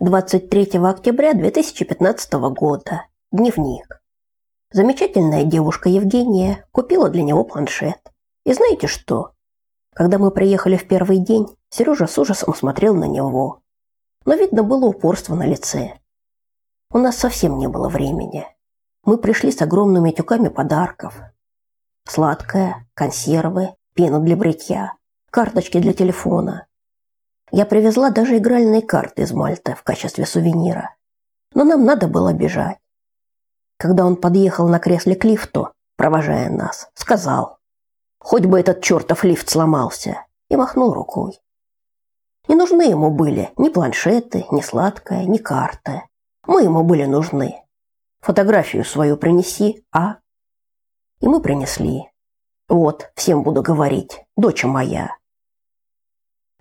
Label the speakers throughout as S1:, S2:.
S1: 23 октября 2015 года. Дневник. Замечательная девушка Евгения купила для него планшет. И знаете что? Когда мы приехали в первый день, Сережа с ужасом смотрел на него. Но видно было упорство на лице. У нас совсем не было времени. Мы пришли с огромными тюками подарков. Сладкое, консервы, пена для бритья, карточки для телефона. Я привезла даже игральные карты из Мальты в качестве сувенира. Но нам надо было бежать. Когда он подъехал на кресле к лифту, провожая нас, сказал, «Хоть бы этот чертов лифт сломался!» и махнул рукой. Не нужны ему были ни планшеты, ни сладкое, ни карты. Мы ему были нужны. Фотографию свою принеси, а? И мы принесли. Вот, всем буду говорить, дочь моя.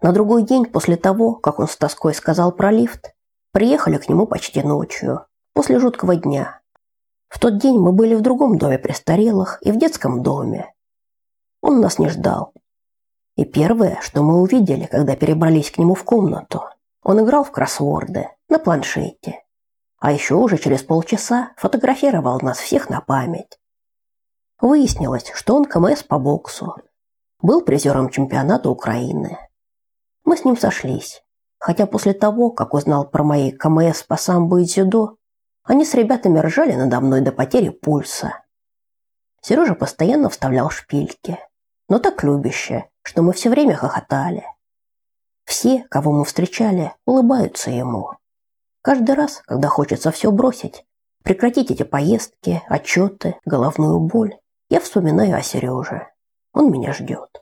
S1: На другой день после того, как он с тоской сказал про лифт, приехали к нему почти ночью, после жуткого дня. В тот день мы были в другом доме престарелых и в детском доме. Он нас не ждал. И первое, что мы увидели, когда перебрались к нему в комнату, он играл в кроссворды на планшете. А еще уже через полчаса фотографировал нас всех на память. Выяснилось, что он КМС по боксу. Был призером чемпионата Украины. Мы с ним сошлись. Хотя после того, как узнал про мои КМС по самбо и дзюдо, они с ребятами ржали надо мной до потери пульса. Сережа постоянно вставлял шпильки, но так любяще, что мы все время хохотали. Все, кого мы встречали, улыбаются ему. Каждый раз, когда хочется все бросить, прекратить эти поездки, отчеты, головную боль, я вспоминаю о Сереже. Он меня ждет.